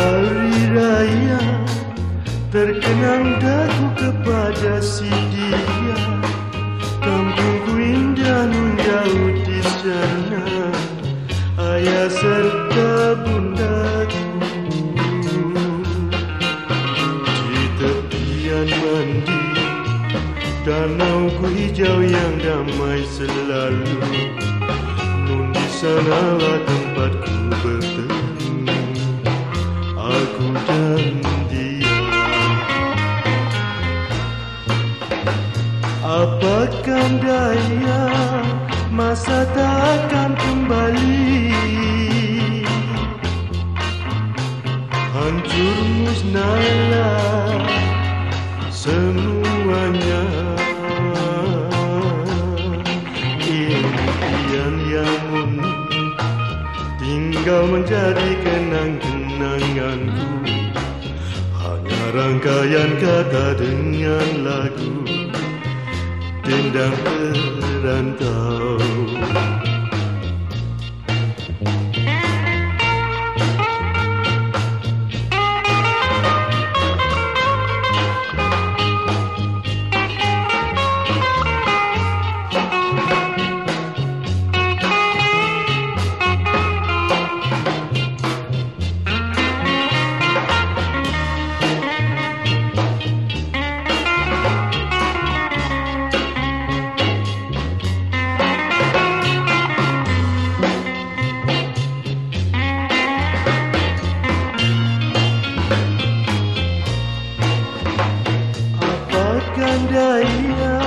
hari raya Terkenang dagu kepada si dia. Kampungku indah nun jauh di sana Ayah serta bundaku. Di tepian mandi danau ku hijau yang damai selalu. Nun di sanalah tempatku. Apakah daya masa tak akan kembali? Hancur musnahlah semuanya. Impian yang tinggal menjadi kenang-kenanganku Hanya rangkaian kata dengan lagu. Dendang perantau Apakah daya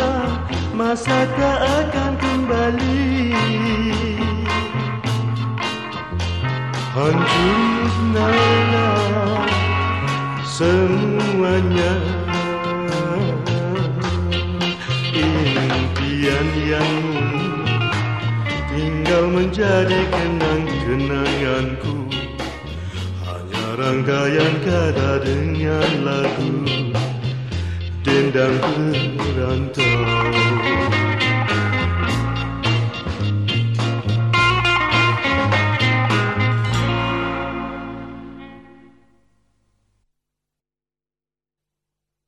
masa tak akan kembali? Hancur musnahlah semuanya. Impian yang tinggal menjadi kenang-kenanganku. Hanya rangkaian kata dengan lagu dindang terantau